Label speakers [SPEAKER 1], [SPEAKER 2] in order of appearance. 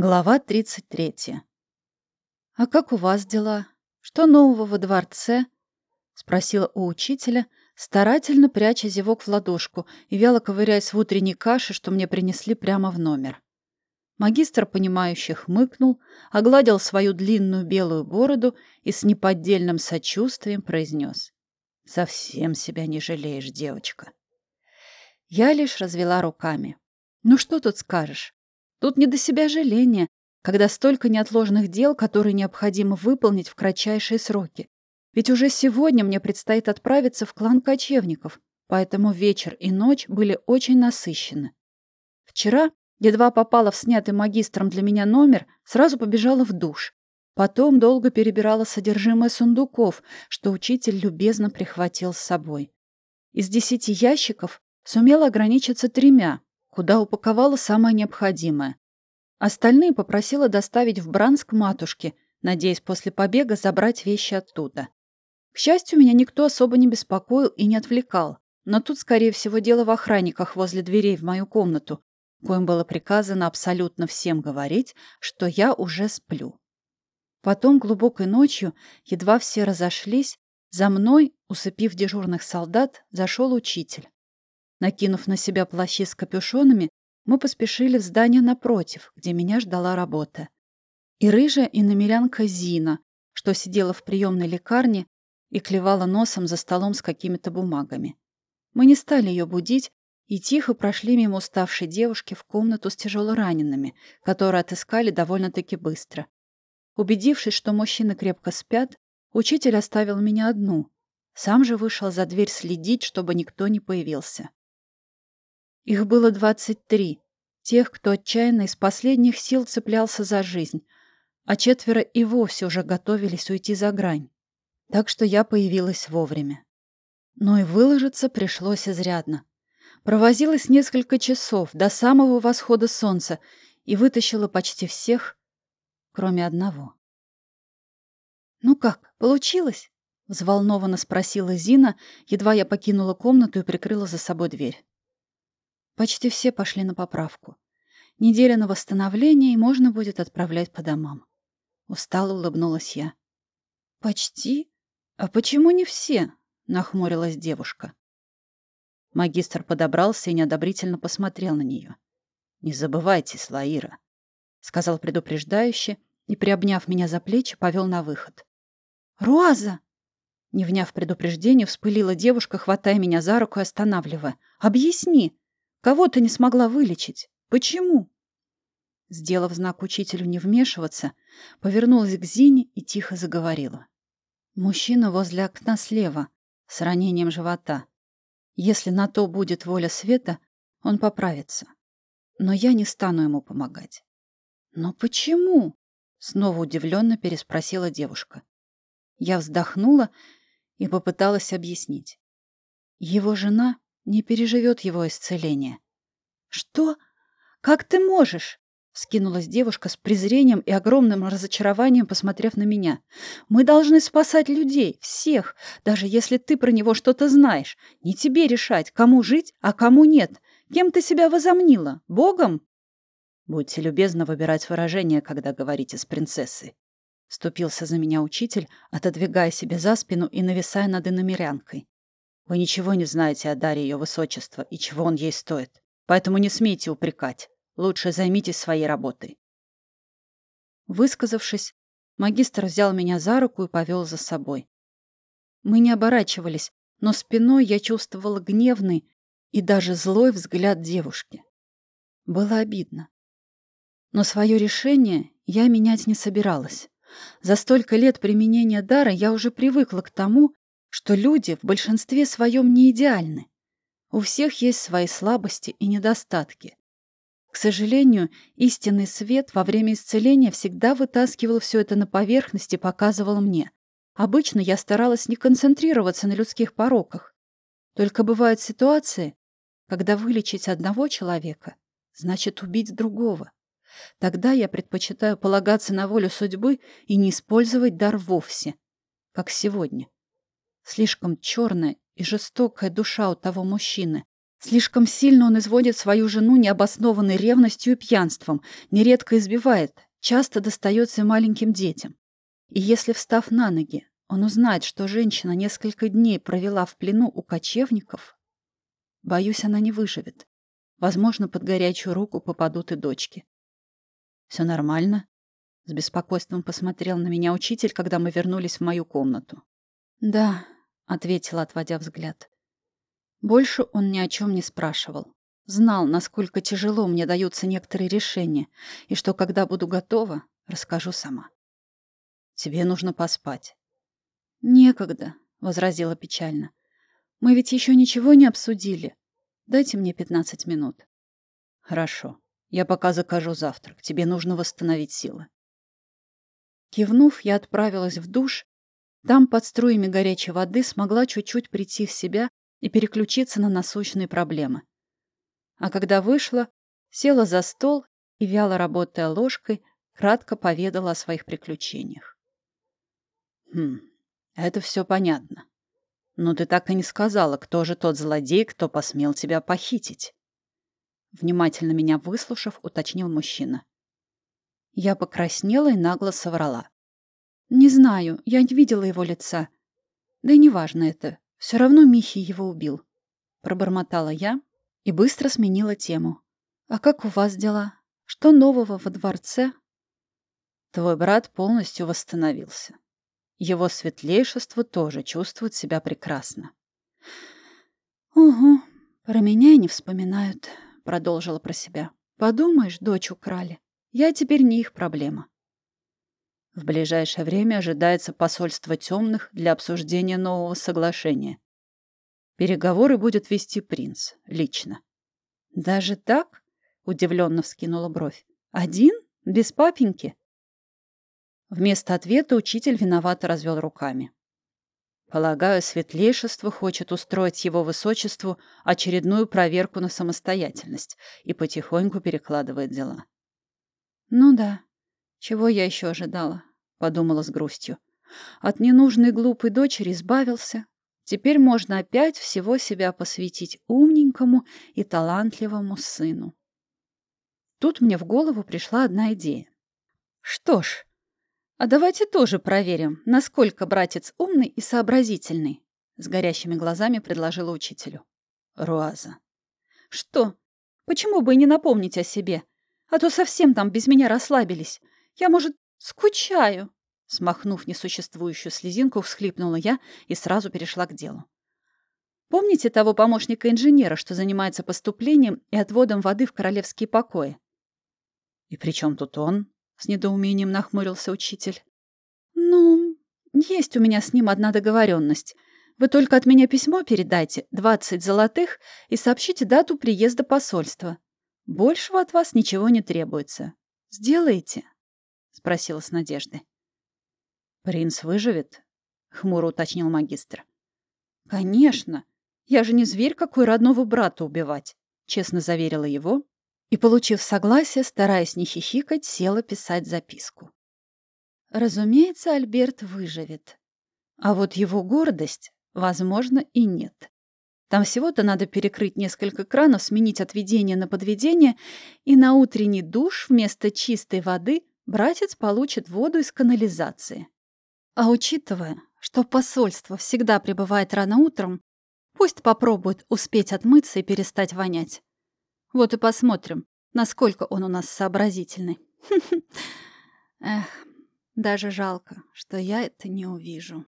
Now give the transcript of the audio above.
[SPEAKER 1] Глава 33. «А как у вас дела? Что нового во дворце?» — спросила у учителя, старательно пряча зевок в ладошку и вяло ковыряясь в утренней каше, что мне принесли прямо в номер. Магистр, понимающе хмыкнул, огладил свою длинную белую бороду и с неподдельным сочувствием произнес. «Совсем себя не жалеешь, девочка». Я лишь развела руками. «Ну что тут скажешь? Тут не до себя жаления, когда столько неотложных дел, которые необходимо выполнить в кратчайшие сроки. Ведь уже сегодня мне предстоит отправиться в клан кочевников, поэтому вечер и ночь были очень насыщены. Вчера, едва попала в снятый магистром для меня номер, сразу побежала в душ. Потом долго перебирала содержимое сундуков, что учитель любезно прихватил с собой. Из десяти ящиков сумела ограничиться тремя, куда упаковала самое необходимое. Остальные попросила доставить в Бранск матушке, надеясь после побега забрать вещи оттуда. К счастью, меня никто особо не беспокоил и не отвлекал, но тут, скорее всего, дело в охранниках возле дверей в мою комнату, коим было приказано абсолютно всем говорить, что я уже сплю. Потом, глубокой ночью, едва все разошлись, за мной, усыпив дежурных солдат, зашел учитель. Накинув на себя плащи с капюшонами, мы поспешили в здание напротив, где меня ждала работа. И рыжая иномерянка Зина, что сидела в приемной лекарне и клевала носом за столом с какими-то бумагами. Мы не стали ее будить и тихо прошли мимо уставшей девушки в комнату с тяжелоранеными, которые отыскали довольно-таки быстро. Убедившись, что мужчины крепко спят, учитель оставил меня одну. Сам же вышел за дверь следить, чтобы никто не появился. Их было двадцать три. Тех, кто отчаянно из последних сил цеплялся за жизнь, а четверо и вовсе уже готовились уйти за грань. Так что я появилась вовремя. Но и выложиться пришлось изрядно. Провозилась несколько часов до самого восхода солнца и вытащила почти всех, кроме одного. «Ну как, получилось?» — взволнованно спросила Зина, едва я покинула комнату и прикрыла за собой дверь. Почти все пошли на поправку. Неделя на восстановление, и можно будет отправлять по домам. Устало улыбнулась я. «Почти? А почему не все?» — нахмурилась девушка. Магистр подобрался и неодобрительно посмотрел на нее. «Не забывайте, Слаира», — сказал предупреждающе и, приобняв меня за плечи, повел на выход. «Руаза!» Не вняв предупреждению, вспылила девушка, хватая меня за руку и останавливая. «Объясни!» Кого ты не смогла вылечить? Почему?» Сделав знак учителю не вмешиваться, повернулась к Зине и тихо заговорила. «Мужчина возле окна слева, с ранением живота. Если на то будет воля света, он поправится. Но я не стану ему помогать». «Но почему?» — снова удивленно переспросила девушка. Я вздохнула и попыталась объяснить. Его жена не переживет его исцеление. «Что? Как ты можешь?» — скинулась девушка с презрением и огромным разочарованием, посмотрев на меня. «Мы должны спасать людей, всех, даже если ты про него что-то знаешь. Не тебе решать, кому жить, а кому нет. Кем ты себя возомнила? Богом?» «Будьте любезны выбирать выражение, когда говорите с принцессой», — ступился за меня учитель, отодвигая себе за спину и нависая над иномерянкой. Вы ничего не знаете о даре ее высочества и чего он ей стоит. Поэтому не смейте упрекать. Лучше займитесь своей работой. Высказавшись, магистр взял меня за руку и повел за собой. Мы не оборачивались, но спиной я чувствовала гневный и даже злой взгляд девушки. Было обидно. Но свое решение я менять не собиралась. За столько лет применения дара я уже привыкла к тому, что люди в большинстве своем не идеальны. У всех есть свои слабости и недостатки. К сожалению, истинный свет во время исцеления всегда вытаскивал все это на поверхность и показывал мне. Обычно я старалась не концентрироваться на людских пороках. Только бывают ситуации, когда вылечить одного человека значит убить другого. Тогда я предпочитаю полагаться на волю судьбы и не использовать дар вовсе, как сегодня. Слишком черная и жестокая душа у того мужчины, Слишком сильно он изводит свою жену необоснованной ревностью и пьянством, нередко избивает, часто достается маленьким детям. И если, встав на ноги, он узнает, что женщина несколько дней провела в плену у кочевников, боюсь, она не выживет. Возможно, под горячую руку попадут и дочки. Все нормально?» С беспокойством посмотрел на меня учитель, когда мы вернулись в мою комнату. «Да», — ответила, отводя взгляд. Больше он ни о чем не спрашивал. Знал, насколько тяжело мне даются некоторые решения, и что, когда буду готова, расскажу сама. «Тебе нужно поспать». «Некогда», — возразила печально. «Мы ведь еще ничего не обсудили. Дайте мне пятнадцать минут». «Хорошо. Я пока закажу завтрак. Тебе нужно восстановить силы». Кивнув, я отправилась в душ. Там, под струями горячей воды, смогла чуть-чуть прийти в себя и переключиться на насущные проблемы. А когда вышла, села за стол и, вяло работая ложкой, кратко поведала о своих приключениях. «Хм, это все понятно. Но ты так и не сказала, кто же тот злодей, кто посмел тебя похитить?» Внимательно меня выслушав, уточнил мужчина. Я покраснела и нагло соврала. «Не знаю, я не видела его лица. Да и неважно это. Все равно Михи его убил». Пробормотала я и быстро сменила тему. «А как у вас дела? Что нового во дворце?» «Твой брат полностью восстановился. Его светлейшество тоже чувствует себя прекрасно». «Угу, про меня и не вспоминают», — продолжила про себя. «Подумаешь, дочь украли. Я теперь не их проблема».
[SPEAKER 2] В ближайшее время ожидается посольство темных для обсуждения нового соглашения. Переговоры будет вести принц лично.
[SPEAKER 1] «Даже так?» — удивленно вскинула бровь. «Один? Без папеньки?» Вместо ответа учитель виновато развел руками.
[SPEAKER 2] Полагаю, светлейшество хочет устроить его высочеству очередную проверку на самостоятельность и потихоньку перекладывает дела.
[SPEAKER 1] Ну да, чего я еще ожидала? — подумала с грустью. От ненужной глупой дочери избавился. Теперь можно опять всего себя посвятить умненькому и талантливому сыну. Тут мне в голову пришла одна идея. Что ж, а давайте тоже проверим, насколько братец умный и сообразительный, с горящими глазами предложила учителю.
[SPEAKER 2] Руаза.
[SPEAKER 1] Что? Почему бы и не напомнить о себе? А то совсем там без меня расслабились. Я, может, «Скучаю!» Смахнув несуществующую слезинку, всхлипнула я и сразу перешла к делу. Помните того помощника инженера, что занимается поступлением и отводом воды в королевские покои?
[SPEAKER 2] «И при чем тут он?» — с недоумением нахмурился учитель.
[SPEAKER 1] «Ну, есть у меня с ним одна договоренность. Вы только от меня письмо передайте, двадцать золотых, и сообщите дату приезда посольства. Большего от вас ничего не требуется. Сделаете?» Спросила с надеждой.
[SPEAKER 2] «Принц выживет?» — хмуро уточнил магистр.
[SPEAKER 1] «Конечно. Я же не зверь, какой родного брата убивать», — честно заверила его и, получив согласие, стараясь не хихикать, села писать записку. Разумеется, Альберт выживет. А вот его гордость, возможно, и нет. Там всего-то надо перекрыть несколько кранов, сменить отведение на подведение, и на утренний душ вместо чистой воды братец получит воду из канализации. А учитывая, что посольство всегда прибывает рано утром, пусть попробует успеть отмыться и перестать вонять. Вот и посмотрим, насколько он у нас сообразительный. Эх, даже жалко, что я это не увижу.